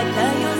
ちで肩寄せて笑ってた